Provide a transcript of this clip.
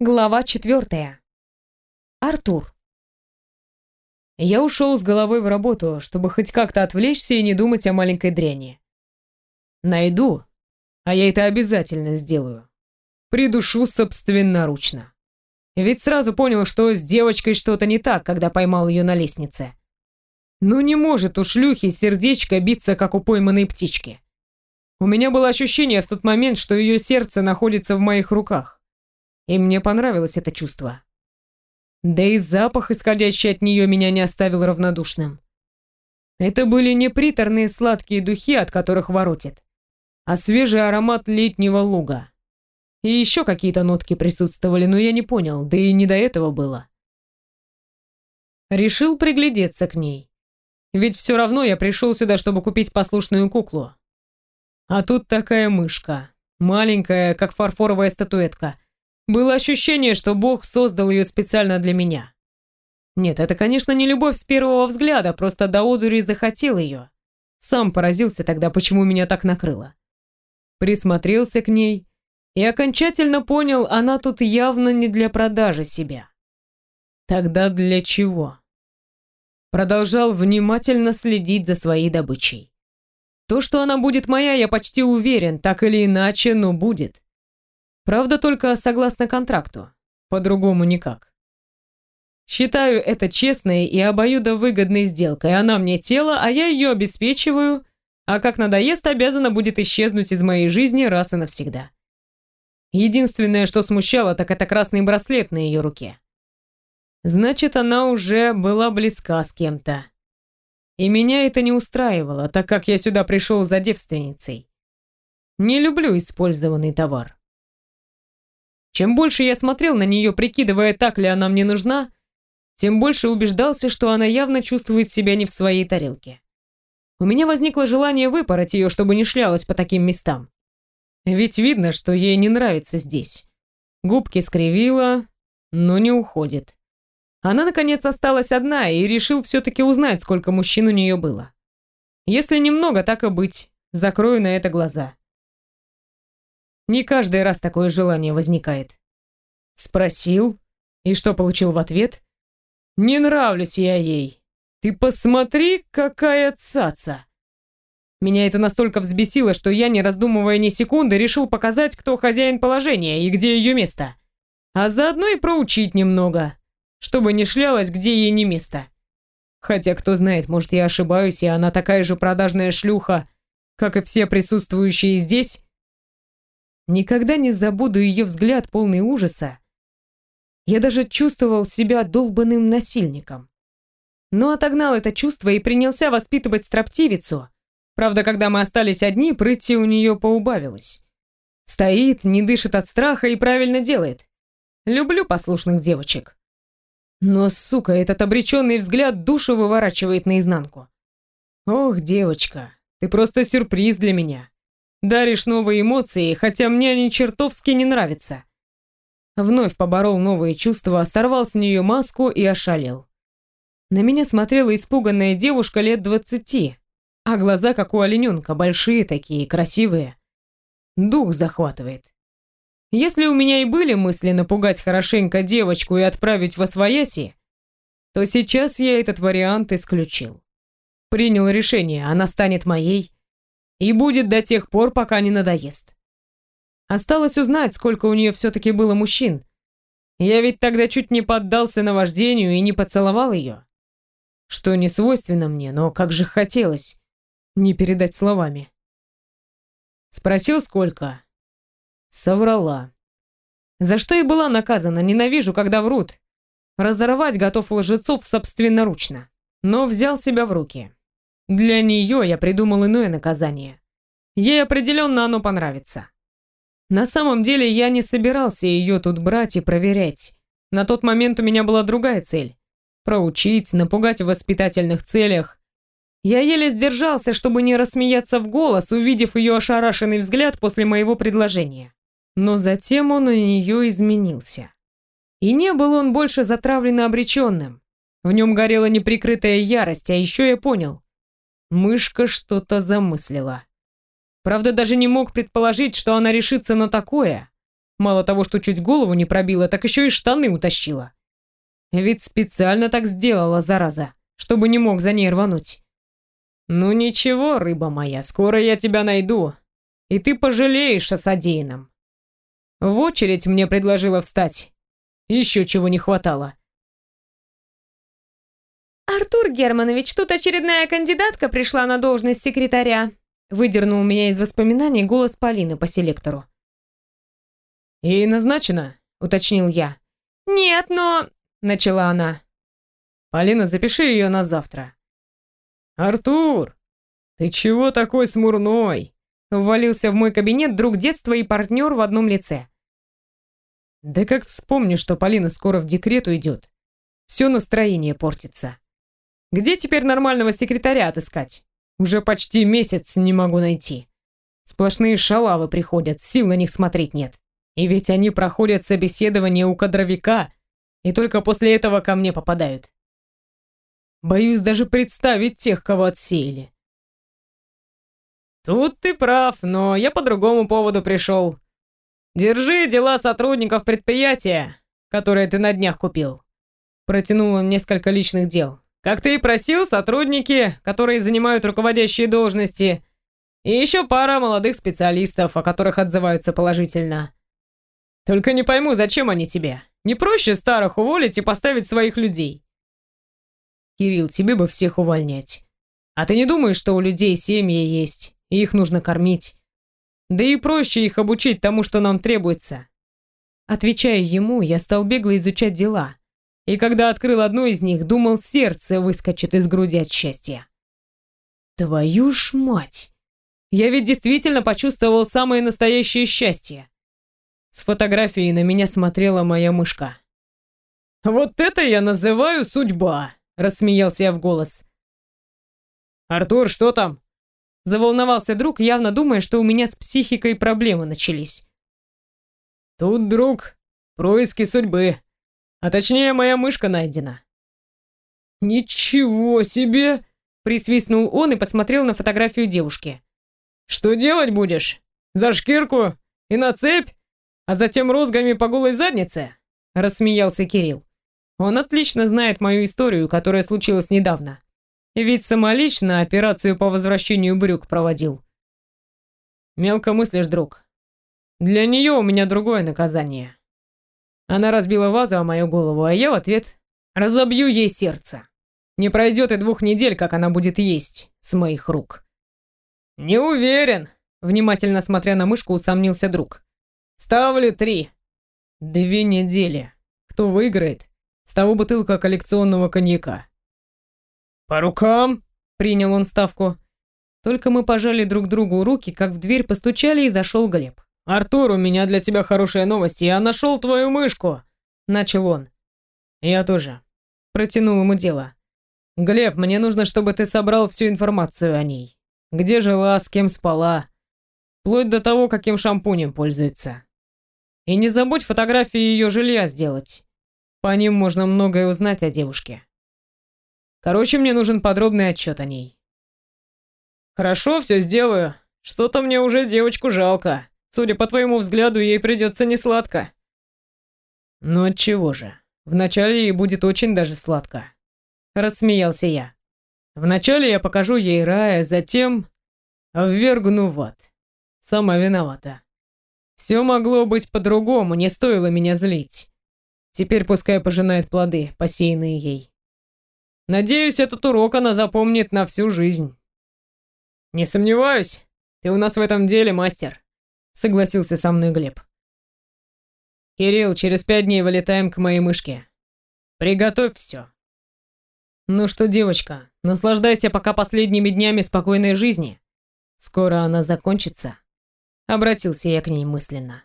Глава четвертая. Артур. Я ушел с головой в работу, чтобы хоть как-то отвлечься и не думать о маленькой дряни. Найду, а я это обязательно сделаю. Придушу собственноручно. Ведь сразу понял, что с девочкой что-то не так, когда поймал ее на лестнице. Ну не может у шлюхи сердечко биться, как у пойманной птички. У меня было ощущение в тот момент, что ее сердце находится в моих руках. И мне понравилось это чувство. Да и запах, исходящий от нее, меня не оставил равнодушным. Это были не приторные сладкие духи, от которых воротит, а свежий аромат летнего луга. И еще какие-то нотки присутствовали, но я не понял, да и не до этого было. Решил приглядеться к ней. Ведь все равно я пришел сюда, чтобы купить послушную куклу. А тут такая мышка, маленькая, как фарфоровая статуэтка, было ощущение, что Бог создал ее специально для меня. Нет, это, конечно, не любовь с первого взгляда, просто до одури захотел ее. Сам поразился тогда, почему меня так накрыло. Присмотрелся к ней и окончательно понял, она тут явно не для продажи себя. Тогда для чего? Продолжал внимательно следить за своей добычей. То, что она будет моя, я почти уверен, так или иначе, но будет. Правда, только согласно контракту. По-другому никак. Считаю это честной и обоюдовыгодной сделкой. Она мне тело, а я ее обеспечиваю, а как надоест, обязана будет исчезнуть из моей жизни раз и навсегда. Единственное, что смущало, так это красный браслет на ее руке. Значит, она уже была близка с кем-то. И меня это не устраивало, так как я сюда пришел за девственницей. Не люблю использованный товар. Чем больше я смотрел на нее, прикидывая, так ли она мне нужна, тем больше убеждался, что она явно чувствует себя не в своей тарелке. У меня возникло желание выпороть ее, чтобы не шлялась по таким местам. Ведь видно, что ей не нравится здесь. Губки скривила, но не уходит. Она, наконец, осталась одна и решил все-таки узнать, сколько мужчин у нее было. Если немного, так и быть, закрою на это глаза. Не каждый раз такое желание возникает. Спросил, и что получил в ответ? Не нравлюсь я ей. Ты посмотри, какая цаца. Меня это настолько взбесило, что я, не раздумывая ни секунды, решил показать, кто хозяин положения и где ее место. А заодно и проучить немного, чтобы не шлялась, где ей не место. Хотя, кто знает, может, я ошибаюсь, и она такая же продажная шлюха, как и все присутствующие здесь, Никогда не забуду ее взгляд, полный ужаса. Я даже чувствовал себя долбанным насильником. Но отогнал это чувство и принялся воспитывать строптивицу. Правда, когда мы остались одни, прыти у нее поубавилось. Стоит, не дышит от страха и правильно делает. Люблю послушных девочек. Но, сука, этот обреченный взгляд душу выворачивает наизнанку. Ох, девочка, ты просто сюрприз для меня. Даришь новые эмоции, хотя мне они чертовски не нравятся. Вновь поборол новые чувства, сорвал с нее маску и ошалел. На меня смотрела испуганная девушка лет двадцати, а глаза, как у олененка, большие такие, красивые. Дух захватывает. Если у меня и были мысли напугать хорошенько девочку и отправить в освояси, то сейчас я этот вариант исключил. Принял решение, она станет моей, и будет до тех пор, пока не надоест. Осталось узнать, сколько у нее все-таки было мужчин. Я ведь тогда чуть не поддался наваждению и не поцеловал ее. Что не свойственно мне, но как же хотелось. Не передать словами. Спросил, сколько? Соврала. За что и была наказана, ненавижу, когда врут. Разорвать готов лжецов собственноручно. Но взял себя в руки. Для нее я придумал иное наказание. Ей определенно оно понравится. На самом деле я не собирался ее тут брать и проверять. На тот момент у меня была другая цель. Проучить, напугать в воспитательных целях. Я еле сдержался, чтобы не рассмеяться в голос, увидев ее ошарашенный взгляд после моего предложения. Но затем он у нее изменился. И не был он больше затравленно обреченным. В нем горела неприкрытая ярость, а еще я понял. Мышка что-то замыслила. Правда, даже не мог предположить, что она решится на такое. Мало того, что чуть голову не пробила, так еще и штаны утащила. Ведь специально так сделала, зараза, чтобы не мог за ней рвануть. Ну ничего, рыба моя, скоро я тебя найду, и ты пожалеешь о содеянном. В очередь мне предложила встать. Еще чего не хватало. «Артур Германович, тут очередная кандидатка пришла на должность секретаря», выдернул меня из воспоминаний голос Полины по селектору. «И назначено?» — уточнил я. «Нет, но...» — начала она. «Полина, запиши ее на завтра». «Артур, ты чего такой смурной?» Ввалился в мой кабинет друг детства и партнер в одном лице. Да как вспомню, что Полина скоро в декрет уйдет. Все настроение портится. Где теперь нормального секретаря отыскать? Уже почти месяц не могу найти. Сплошные шалавы приходят, сил на них смотреть нет. И ведь они проходят собеседование у кадровика, и только после этого ко мне попадают. Боюсь даже представить тех, кого отсеяли. Тут ты прав, но я по другому поводу пришел. Держи дела сотрудников предприятия, которые ты на днях купил. Протянул несколько личных дел. Как ты и просил, сотрудники, которые занимают руководящие должности, и еще пара молодых специалистов, о которых отзываются положительно. Только не пойму, зачем они тебе? Не проще старых уволить и поставить своих людей? Кирилл, тебе бы всех увольнять. А ты не думаешь, что у людей семьи есть, и их нужно кормить? Да и проще их обучить тому, что нам требуется. Отвечая ему, я стал бегло изучать дела. И когда открыл одно из них, думал, сердце выскочит из груди от счастья. Твою ж мать! Я ведь действительно почувствовал самое настоящее счастье. С фотографией на меня смотрела моя мышка. «Вот это я называю судьба!» — рассмеялся я в голос. «Артур, что там?» Заволновался друг, явно думая, что у меня с психикой проблемы начались. «Тут, друг, происки судьбы. А точнее, моя мышка найдена». «Ничего себе!» — присвистнул он и посмотрел на фотографию девушки. «Что делать будешь? За шкирку и на цепь?» а затем розгами по голой заднице?» – рассмеялся Кирилл. «Он отлично знает мою историю, которая случилась недавно. Ведь самолично операцию по возвращению брюк проводил». «Мелко мыслишь, друг. Для нее у меня другое наказание. Она разбила вазу о мою голову, а я в ответ разобью ей сердце. Не пройдет и двух недель, как она будет есть с моих рук». «Не уверен», — внимательно смотря на мышку, усомнился друг. Ставлю три. Две недели. Кто выиграет, с того бутылка коллекционного коньяка. По рукам, принял он ставку. Только мы пожали друг другу руки, как в дверь постучали и зашел Глеб. «Артур, у меня для тебя хорошая новость. Я нашел твою мышку!» Начал он. «Я тоже». Протянул ему дело. «Глеб, мне нужно, чтобы ты собрал всю информацию о ней. Где жила, с кем спала. Вплоть до того, каким шампунем пользуется. И не забудь фотографии ее жилья сделать. По ним можно многое узнать о девушке. Короче, мне нужен подробный отчет о ней. Хорошо, все сделаю. Что-то мне уже девочку жалко. Судя по твоему взгляду, ей придется несладко. Ну отчего же? Вначале ей будет очень даже сладко. Рассмеялся я. Вначале я покажу ей рай, а затем ввергну в ад. Сама виновата. Все могло быть по-другому, не стоило меня злить. Теперь пускай пожинает плоды, посеянные ей. Надеюсь, этот урок она запомнит на всю жизнь. Не сомневаюсь, ты у нас в этом деле мастер, согласился со мной Глеб. Кирилл, через пять дней вылетаем к моей мышке. Приготовь все. Ну что, девочка, наслаждайся пока последними днями спокойной жизни. Скоро она закончится. Обратился я к ней мысленно.